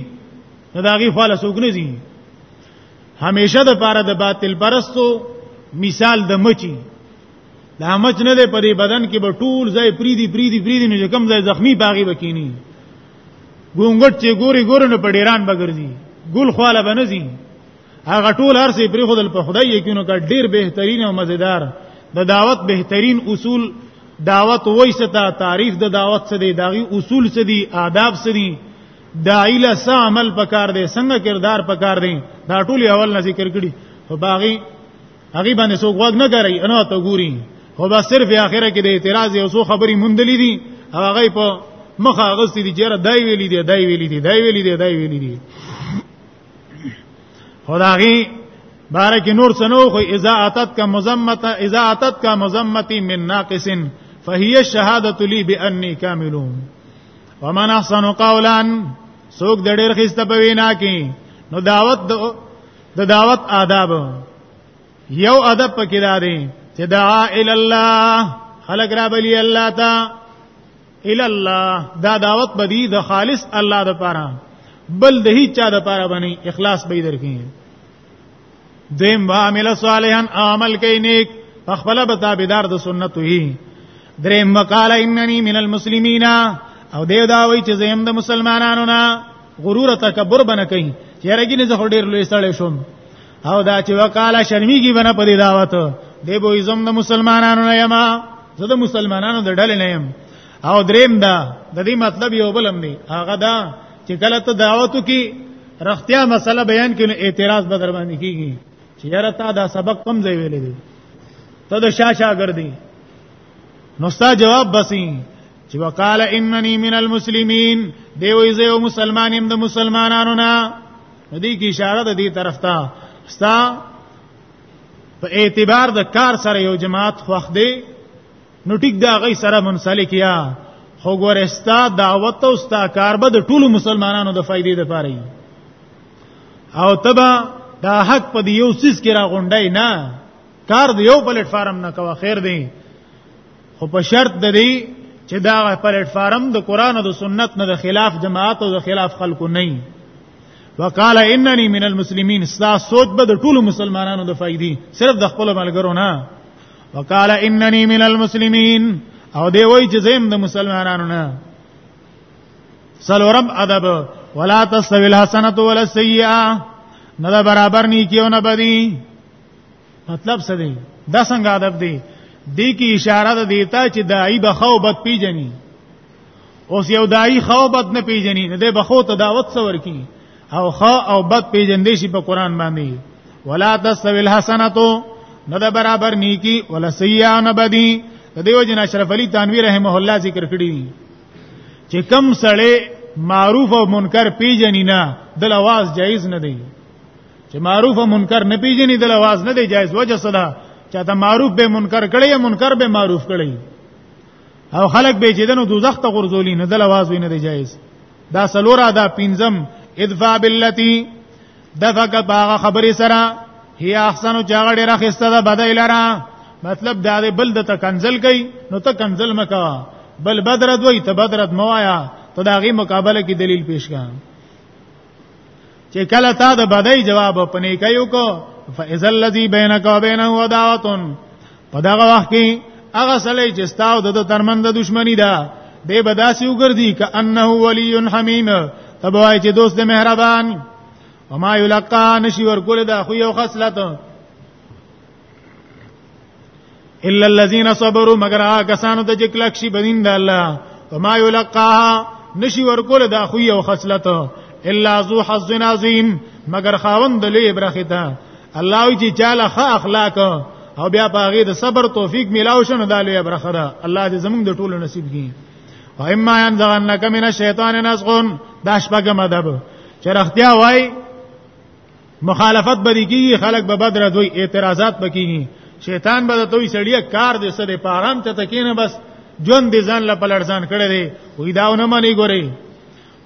نو دا غي فال سوګنه دي همیشه د پاره د باطل پرستو مثال د مچي دا مچ نه دی په دې بدن کې به ټول ځای پریدي پریدي پریدي نو کوم ځای زخمی باغی بکینی ګونګټ چې ګوري ګوري نه په ډیران بګرځي ګل خواله بنځي هغه ټول هرڅه پرې خدل په خدای یقینو کا ډیر بهترین او مزیدار د دعوت بهترین اصول دعوت وایستا تعریف د دعوت څه دی داغي اصول څه دی آداب څه دی داعی له څه عمل پکار دی څنګه کردار پکار دی دا ټول اول نه ذکر کړي او باغی هغه باندې څوک وګ نه کوي انو ته ګوري خو بس صرف اخره کې د اعتراض یو څو خبري مونډلې دي هغه په مخه غستې دي چیرې دای ویلې دي دای ویلې دي دای ویلې دي دای ویلې دي خدایي بارک نور سنو خو اذا اتت کا مزمت اذا اتت کا مزمتی من ناقص فهي الشهاده لي باني كامل ومن احسن قولا سوق د ډېر خسته په وینا کې نو دعوت د دعوت آداب یو ادب پکې داري چې دعا ال الله خلق را بلی الله تا ال الله دا دعوت بدی د خالص الله د پاره بل د هیڅ چا د پاره باندې اخلاص به درکې دیم عامل صالحا عمل کوي نیک خپل به تابعدار د سنت وي دریم وقال انني من المسلمین او دی دا وایي چې زم د مسلمانانو نه غرور تکبر بنه کوي چیرګی نه زه ډیر لوی سړی شوم او دا چې وکاله شرمېږي بنه په دې دعوت دی به زم د مسلمانانو نه یما زه د مسلمانانو د ډلې نه یم او دریم دا د دې مطلب یو بلم دی هغه دا چې کله ته دعوتو کې رختیا مسله بیان کینو اعتراض به در باندې کیږي چې یاره تا دا سبق کم ځای ویلې دی ته د شاشه ګرځي نو ستا جواب بسې چې وقال انني من المسلمين دی وی زه یو مسلمان يم د مسلمانانو نه دې کی اشاره ده دې طرف ته ستا په اعتبار د کار سره یو جماعت خوښ دی نو ټیک دا غي سره منسلک یا خو ګورستا دعوت او ستا کار به د ټولو مسلمانانو د فائدې لپاره وي او تبا دا حق په یو سیس کې را غونډای نه کار د یو پلیټ فارم نه کوه خیر دی خو په شرط د دې چې دا پلیټ فارم د قران او د سنت نه د خلاف جماعت او د خلاف خلکو نه وقال انني من المسلمين ستا سوچ به د ټولو مسلمانانو د فائدې صرف د خپل ملګرو نه وقال انني من المسلمين او دی وای چې زم د مسلمانانو نه سلورم ادب ولا تستوي الحسنه ولا السيئه نه برابر نیکیونه بدی مطلب څه دی دا څنګه ادب دی دې کې اشاره ده دیتا چې دای بخو بد پیجنی اوس یو دای خو بد نه پیجنی نه دې بخو ته دعوت څور کی او خو او بد پیجن دې شي په قران باندې ولا تسویل حسنتو نه ده برابر نیکی ولا سیئه نه بدی د دیو جن اشرف علی تنویر رحمه الله ذکر کړی چې کم سړی معروف او منکر پیجنی نه دل आवाज جایز نه دی چې معروف او منکر نه پیژني د لواز نه دی جایز وجه صدا چا ته معروف به منکر کړي منکر به معروف کړي او خلق به چې دنو دوزخ ته غرزولي نه د لواز وینه دی جایز دا سلورا دا پینزم ادفع باللتی دفق باغ خبری سره هي احسن چاغه ډیره خسته ده بدای لره مطلب دا دی بل د تکنزل کوي نو ته کنزل مکا بل بدرت وای ته بدرت موایا ته داغي مقابله کې دلیل پیش کړه چې کله تا د بدای جواب په نیکي وکړو فاذا الذي بينك وبينه عداوه په دغه وخت کې هغه سړی چې ستاو د ترمند دښمنی ده دی بداسي وګرځي ک انه ولي حمیم تبوای چې دوست د مهربان وما یلقا نشي ورکول دا خو یو خصلت الا الذين صبروا مگر هغه کسانو ته چې کلک شي بدین د الله وما يلقاها نشي ورکول دا خو یو خصلت الا ذو حظ عظیم مگر خاوند د لوی برخه ته الله چې چاله ښه اخلاق او بیا په هغه د صبر توفیق ملاو شنو د لوی برخه ده الله دې زمونږ د ټولو نصیب کړي او اما ان ځان نکمنه شیطان نزغون داش پګم ادب چرختیا وای مخالفت بری کیږي خلک به بدر دوی اعتراضات بکیږي شیطان به دوی سړی کار دې سره په آرام ته تکینه بس جون دې ځان له پلړځان کړي دی وې داونه مانی ګوري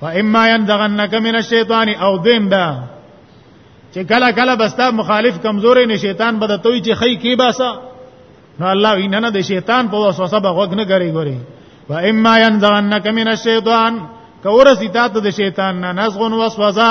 و اما ينزغنك من الشیطان او دیم دا چې کله کله بستا مخالف کمزورې نه شیطان به دوی چې خی کی باسا نو الله وینه نه د شیطان په وسوسه به غوږ نه ګری ګوري و اما ينزغنك من الشیطان کورسی تاسو د شیطان نه نزغون وسوسه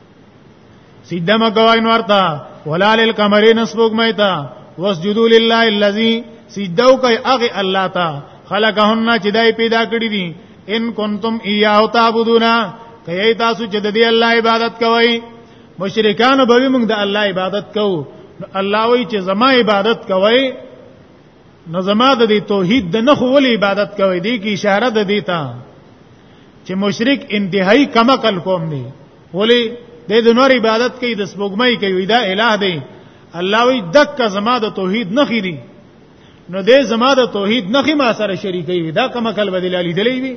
سیده مکوای نورتا ولا للقمر نسبوک میتا واسجدوا لله الذي سجدوا کوي هغه الله تا خلقهن چې دای پیدا کړی دي ان کنتم ایاه تعبدون کوي تاسو چې د دې الله عبادت کوئ مشرکان به موږ د الله عبادت کوو الله وی چې زما عبادت کوئ نو زما د توحید د نخو ول عبادت کوي دی کی اشاره د دیتا چې مشرک انتهایی کما کل قوم دی ولی د دې نور عبادت کوي د سپوږمۍ کوي دا الہ دی الله وی دک زما د توحید نه خېری نو دې زما د توحید نه خې ما سره شریکي دا کما کل بدل علی دلی وی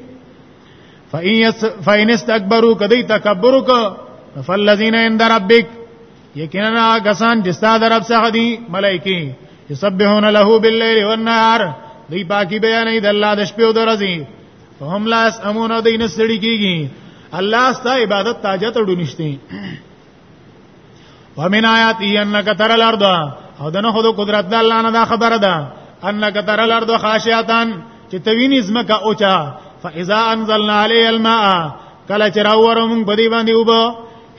فإن استكبروا کدی تکبر وک فالذین عند ربک یقینا غسان چې ستاسو رب څخه دي ملائکی یسبحون له باللیل والنهار دی پاکی بیانې د الله د شپې او د ورځې هم لاس امونه دینه سړی کیږي الله ستا عبادت تاجت وډو نشته ومن آیات انک تر الارض او دنه خود قدرت د الله نه دا خبره ده انک تر الارض خاشعتان چې توینې زمکه اوچا فاذا انزلنا علی الماء کله چې راوړو موږ په دې باندې وبو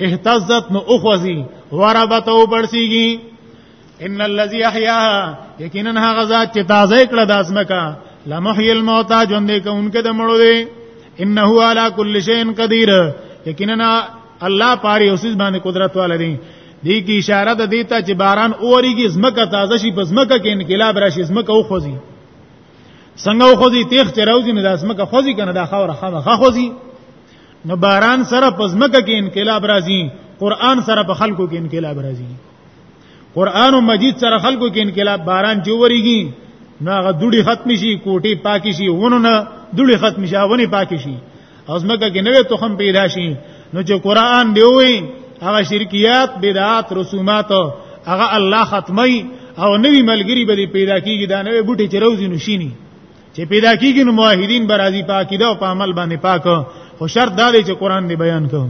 اهتزت نو اخوزی وربته وبړسیږي ان الذي احيا یقینا هغه ذات چې تازه کړه د اسمکا لمحي الموتى ژوند کوونکې د مړو دی انه على كل شيء قدير یقینا الله پاره اوسې باندې قدرت والدي دې کی اشاره ده دیتا چې باران اوريږي زمکه تازه شي پس مکه کې انقلاب راشي زمکه او خوځي څنګه او خوځي تیخ چروزي نه داس مکه خوځي کنه دا خاور خامه خوځي نو باران سره پس مکه کې انقلاب راځي قران سره په خلکو کې انقلاب راځي قران مجید سره خلکو کې انقلاب باران جوړیږي نو هغه دوړي ختم شي کوټي پاکي شي ونه نه دوړي ختم شي ونه پاکي شي ازمکه کې نوې تخم پیدا شي نو چې قران دی وي هغه شرکیات بدعات رسومات هغه الله ختمي او نوی ملګری به پیدا کیږي دا نوې بوټي چې روزي نشینی چې پیدا کیږي نو موحدین برازي پاکیده او په عمل باندې پاک خو شرط دا دی چې قران دی بیان کوم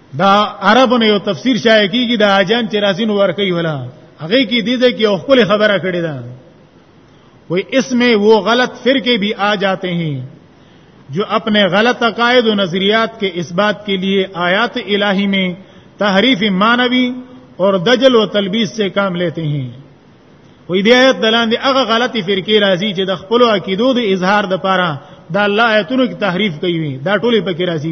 دا عربونه یو تفسیر شایع کیږي د اجان چې راځین ورکی ولا هغه کې دې دې کې خپل خبره کړې ده وې اسمه وو غلط فرقه به آ جاتے ہیں جو اپنے غلط عقائد و نظریات کے اس بات کے لیے آیات الہی میں تحریف مانوی اور دجل و تلبیس سے کام لیتے ہیں وې دې آیت دلان دي هغه غلطي فرقه راځي چې د خپل عقیدو د اظهار د پاره دا الله آیتونو کی تحریف کوي دا ټولې پکې راځي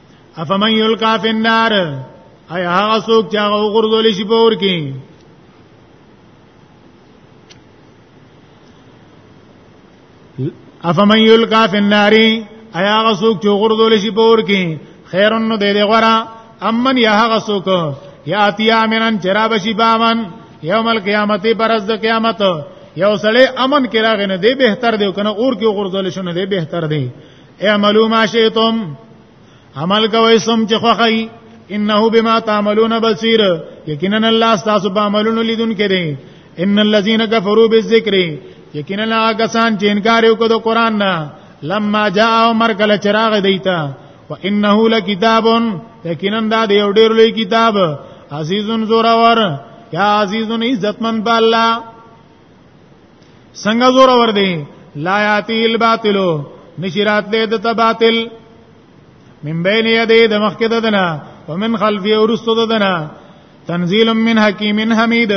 افمن یلقا فی النار ایا هغه څوک چې هغه وګرځول شي په اور کې افمن یلقا فی النار ایا هغه څوک چې وګرځول شي په اور کې خیرن نو دې دې غورا امن یا هغه څوک یاتی امنن چرابه شي بامن یوم القیامت پرز د قیامت یو سړی امن کې راغنه دی بهتر دی کنه اور کې وګرځول شنه دی بهتر دی اعملوا ما شئتم عمل کوي سم چې خوخی انه بما تعملون بصیر یقینا الله تاسو په عملونو لیدون کړي ان الذين كفروا بالذکر یقینا کسان چې انکار وکړو د قران نه لما جاء عمر کله چراغ دیتا وانه لکتاب یقینا دا دی یو ډیر لوی کتاب عزیزن زورور یا عزیزن عزتمن بالله څنګه زور ور دي لا یاتی الباطل نشرات دې د تباطل من بین یدی د مخکې ددنه ومن خلفی ورستو ددنه تنزیل من حکیم حمید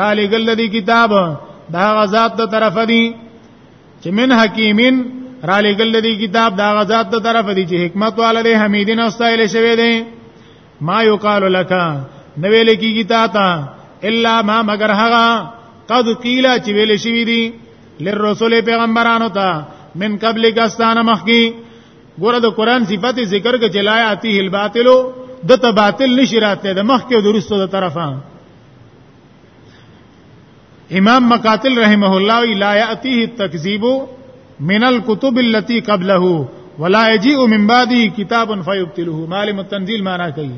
را لګل دی کتاب دا غزاد ته طرف دی چې من حکیمین را لګل دی کتاب دا غزاد ته طرف دی چې حکمت والده حمیدین او استایل شوی دی ما یقال لك نو ویل کیږي تا ته الا ما مگر هغه قد قیل چې ویل شوی دی للرسول پیغمبرانو ته من قبل کستان مخکی ګوره د قران صفات ذکر کې جلایاتی الباطل د تباطل نشی راته د مخکی او درستو د طرفه امام مقاتل رحمه الله لا یاتیه التکذیب من الكتب التي قبله ولا یجیء من بعده کتاب فیبتله معلم التنزیل معنا کوي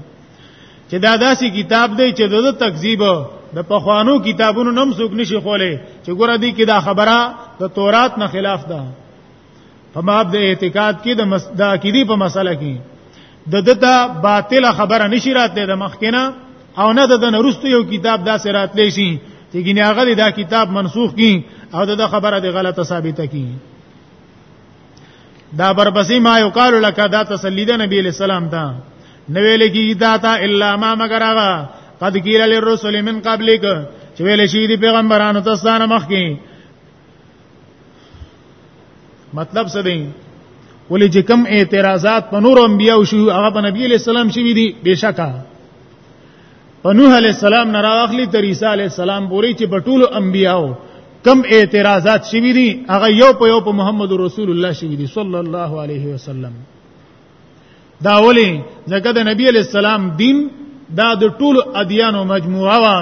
چې دا داسې کتاب دی چې د تکذیب د پخوانو کتابونو نم څوک نشي خوله چې ګوره دي کې دا خبره د تورات نه خلاف ده په باب د اعتقاد کې د مسدا عقیدی په مسله کې د دته باطل خبره نشی راته د مخکنه او نه د نورستو یو کتاب دا سرات لیسی چې ګنې هغه دا کتاب منسوخ کی او د خبره د غلطه ثابته کی دا برپسې ما یو قال لك دا تسلی د نبی له سلام ته نو ویل کی دا تا الا ما مگر هغه قد قیل للرسل من قبلک چې ویل شي دی پیغمبرانو تاسو نه مخکې مطلب څه دی ولې چې کم اعتراضات په نور انبیاء شو هغه په نبی علیہ السلام شوی دي بشکا په نوح علیہ السلام نه راغلی تر عیسی علیہ السلام پورې چې په ټولو انبیاء کم اعتراضات شوی دي هغه یو په یو په محمد رسول الله شوی دي صلی الله علیه وسلم دا ولی ځکه د نبی علی السلام دین دا د ټولو ادیانو مجموعه وا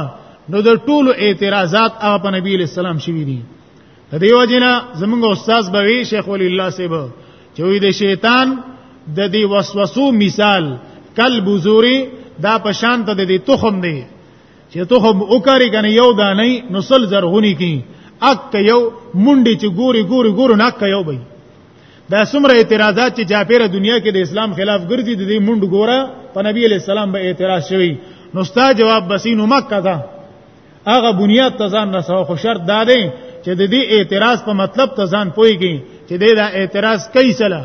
نو د ټولو اعتراضات هغه په نبی علی السلام شوی دي د دیو جنا زمونږ استاد بوي شیخ ولی الله سیب چې وی د شیطان د دې وسوسو مثال کل بزوري دا پشان ته د دې تخم دی چې تخم وکړي کنه یو دانه نسل زرغونی کی اک یو مونډي چې ګوري ګوري ګورو نک یو بي دا څومره اعتراضات چې جاپیره دنیا کې د اسلام خلاف ګرځي د دې مونډ ګوره په نبی علی السلام به اعتراض شوی نو ستا جواب بسینو مکه ده هغه بنیاد ته ځان رسو خو شرط دا دی چې د دې اعتراض په مطلب ته ځان پويږي چې دا اعتراض کوي سره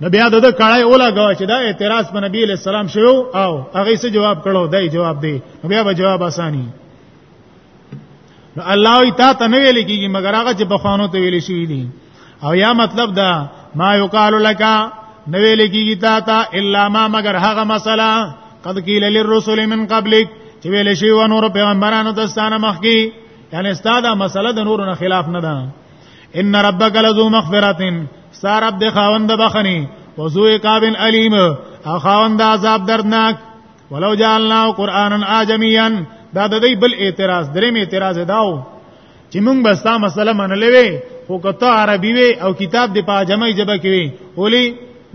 نو بیا د کړای اوله غوا چې دا اعتراض په نبی له سلام شوو او هغه څه جواب کړو دای جواب دی بیا به جواب اسانی نو الله وی تا ته نه ویل کیږي مګر هغه چې بخوانو ته ویل شي دي او یا مطلب دا ما یقال لك نه ویل کیږي تا ته الا ما مگر هغه مسله قد قیل للرسل من قبلک چې ویل شي و نور پیغمبرانو ته ستانه مخکي یعنی استاد مسله د نورو نه خلاف نه ده ان ربک لذو مغفرتن سارب د خاوند بخنی وذو عقاب الیم او خاوند عذاب دردناک ولو جعلنا قرانا اعجميا دا د دې بل اعتراض درې می اعتراض داو چې موږ به ستا مسله منلې وي خو کته عربي وي او کتاب د پاجمې جبه کې وي ولي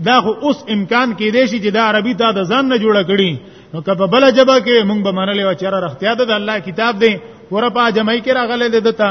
دا خو اوس امکان کې دی چې دا عربي تا د ځان نه جوړه کړي نو که په بل جبه کې موږ به منلې و چې را رختیا ده د الله کتاب دی ور پاجمې کې راغله ده دتا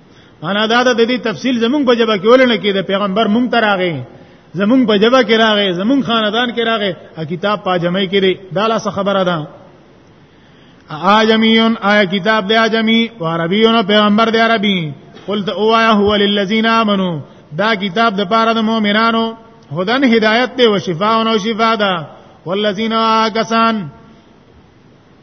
معنا دا د دې تفصیل زمونږ په جبه کې ولنه کې د پیغمبر مونږ تر راغی زمونږ په جبه کې راغی زمونږ خاندان کې راغی ا کتاب پاجمې کې دی دا لا خبره ده آجمیون آیا کتاب دی آجمی و عربیون پیغمبر دی عربی قلت اوایا هو للذین آمنو دا کتاب د پاره د مؤمنانو هدن هدایت دی و شفاء او شفاء ده والذین آکسان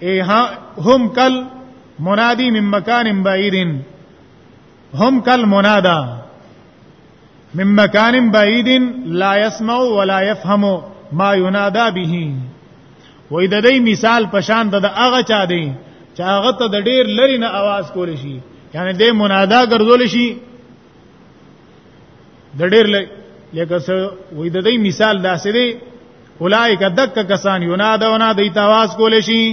ای هم کل منادی من مکان بعید هم کل منادا من مکان بعید لا يسمع ولا يفهم ما ينادى به وې د دې مثال پشان د هغه چا دی چې هغه ته د ډیر لری نه आवाज کول شي یعنی د منادا ګرځول شي د ډېر لکه څه وې د دې مثال داسې دی اولائک دک کسان ینادونا د تواس کول شي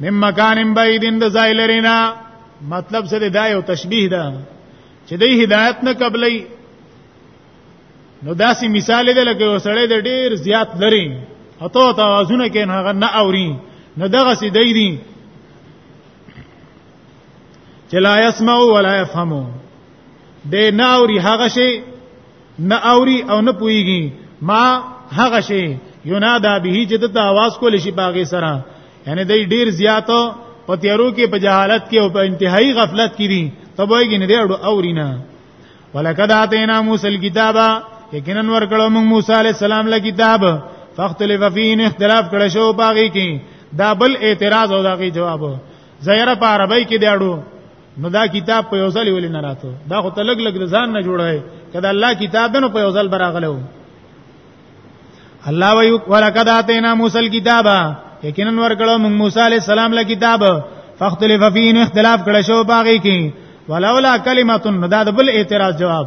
مم مکان بعیدین د زایلرینا مطلب څه دی دا یو تشبیه ده چې د هدایت نه قبلې نو داسې مثال دی لکه وسړې د ډېر زیات لري اته توازونه کې نه نه اوري نو دغه سي دی دي چې لا يسمع ولا يفهم دې نه اوري هغه شي نه اوري او نه پويږي ما هغه شي ينادا به چې د आवाज کول شي باغې سره یعنی دې ډیر زیات په تیارو کې په جهالت کې او په انتهایی غفلت کې دي تبویږي نه دې اوري نه ولقد اتینا موسی الكتاب یقینا ورکړو موږ موسی علی السلام له کتاب فاختلف فيه اختلاف کړه شو باغی کې دا بل اعتراض او داغي جواب زیره په عربی کې دیاړو نو دا کتاب په یوزل ولې نه راتو دا خو تلګ لګ د ځان نه جوړای کله الله کتاب دنو په یوزل براغلو الله وی ولقد اتینا موسی الكتاب یقینا ورکړو موږ موسی علی السلام له کتاب فاختلف فین اختلاف کړه شو باغی کې ولولا کلمه نو دا د بل اعتراض جواب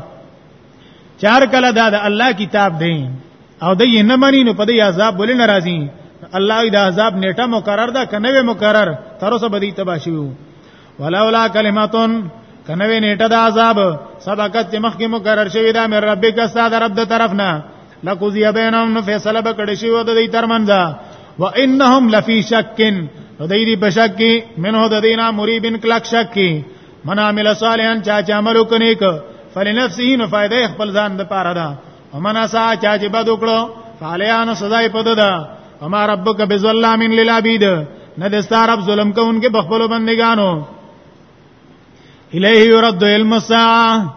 چار کله دا د الله کتاب دی او د یې نه منی نو په دې عذاب ولې ناراضي الله دا عذاب نیټه مقرر ده کنه وی مقرر تر اوسه به دې تبا شي ولولا کلماتون کنه وی نیټه د عذاب سبقت چې مخکې مقرر شوی دا مې ربک استاد رب د طرف نه لقضی بینهم نو فیصله بکړی شی و د دې ترمنځ و انهم لفی شکن د دې بشک منه د دینه مریبن کلک شک کی من عمل صالحا چا چې عمل وکني ک فلنفسه نو فائدې خپل ځان د پاره ده ومن اسا چا چې بد وکړو فعلیان سزای پد ده وما ربک بظلام للعبید نه د ستارب ظلم کوونکې بخپل بندګانو الیه یرد علم الساعه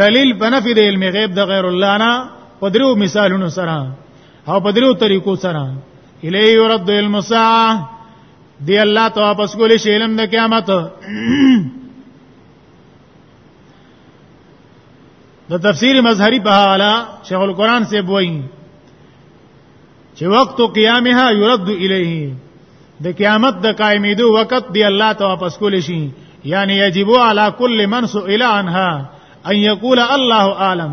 دلیل بنفی د علم غیب د غیر الله نه په درو مثالونو سره او په درو طریقو سره الیه یرد علم الساعه دی الله ته واپس کولی شي علم د قیامت د تفسیر مظهری په حواله شیخ القرآن سے بوئی چې وخت قیامها يرد الیه د قیامت د قائمېدو وخت دی الله ته واپس کول شي یعنی یجب علی کل من سئل عنها ان یقول الله عالم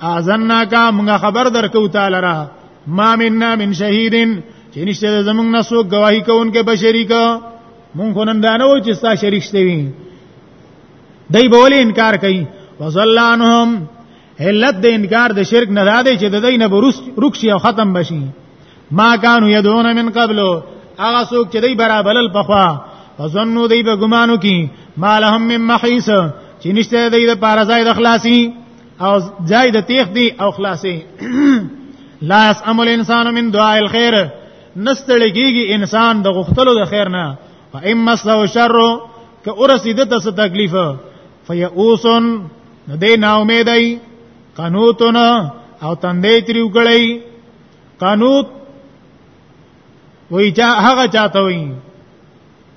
اذننا کا موږ خبر درکو تعالی را ما مننا من شهیدن چې نشته زمونږ نه سو گواہی کوونکې بشری کا مونږ خو نن دانو چې ستا شریک شته وي دای به ولې انکار کوي وزلانهم علت د انکار د شرک نه ده چې د دې نه بروس رکشي او ختم بشي ما كانوا يدعون من قبل هغه څوک چې دای برابرل پخوا فظنوا دای به ګمانو کی مالهم من محیص چې نشته دای د پارځای د خلاصي او ځای د تیخ دی او خلاصې لا اسم الانسان من دعاء الخير نستړګيږي انسان د غختلو د خیر نه و اما سو شر ک اورسید ته څه تکلیف فیئوسن دې نا امیدای قنوتن او تندې تریو کړی قنوت وای چا هغه چاته وای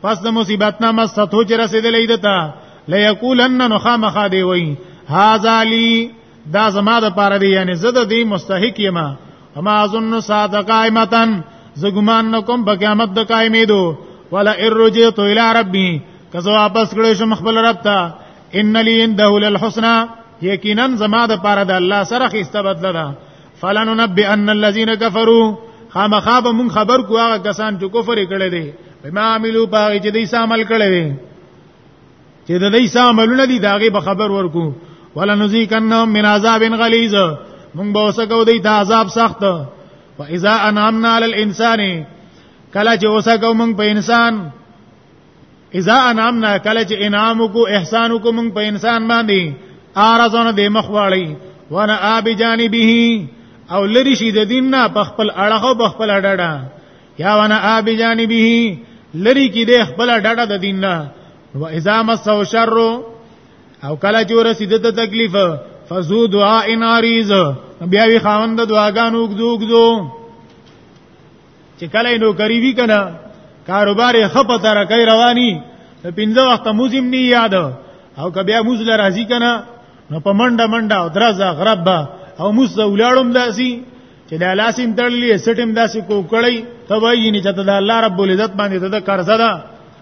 پس د مصیبت نه مستو چې رسیدلې دتا ليقولن نخامخا دی وای هاذا لی دا زما د پاره دی یعنی زه د دې مستحق یم اما اظن ساعت قائمتن زه ګمان نکوم په قیامت د قائمې دو ولا ارجیت الی ربی کزه واپس کړې شم خپل رب ته ان لی عنده للحسنا یقینا زما د پاره د الله سره خسته بدل ده فلننبئن الذين كفروا خامخا به مون خبر کو هغه کسان چې کفر کړي دي بما عملو پاغي چې دې عمل کړي دي چې د دې عملونه دي داغه به خبر ورکو ولا نذيقنهم من عذاب غليظ مون به وسکو دې د عذاب سخت واذا انعمنا على الانسان کله چې وسکو مون په انسان اذا انعامنا کله چې انعام کو احسان کو موږ په انسان باندې ارزونه د مخ واړی وانا اب جانبه او لری شي د دین نه په خپل اړه او په خپل اړه یا وانا اب جانبه لری کې د خپل اړه د دین نه و اذا مسو شر او کله چې ورسید ته تکلیف فزو دعا ان عریض بیا وی خاوند دعاګانو وګدو وګدو چې کله نو غریبی کنه کاروبار یې خپه تر کوي رواني په پنځه وخت موزم نه یاد او که بیا موز لر راځي کنه نو په منډه منډه او درزه غرب او موز ولاړم داسي چې د الله سین تړلې سټم داسې کو کړی ته وایي نه چې د الله رب العزت باندې د قرضه ده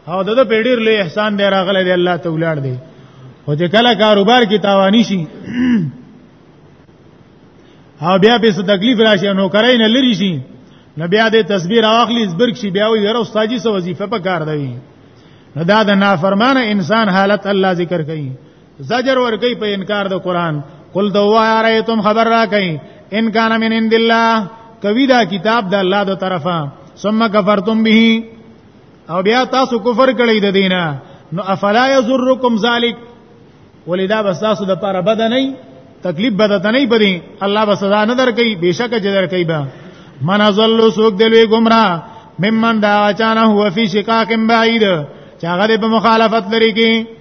او د پیډیر له احسان دی راغله دی الله ته ولاړ دی او چې کله کاروبار کې تاوانی شي او بیا به څه تکلیف راشي نو کرای نه لری شي نو بیا د تصویر اخلي زبرک شي بیا وي یره استاد جی سو وظیفه په کار دی نو دا د نافرمانه انسان حالت الله ذکر کوي زجر ور کوي په انکار د قران قل دوا ارایتم خبر را کوي ان کان من عند الله کوي دا کتاب د الله د طرفه ثم کفرتم به او بیا تاسو کفر کړی د دینه نو افلا یزرکم ذلک ولې دا بس تاسو د پاره بد نه تکلیف بد ته نه پري الله به سزا نه درکې بشک چې درکې به من ازل سوق دلوي گمراه ممن دا چانه هو فی شقاق بعید چا غریب مخالفت لري کې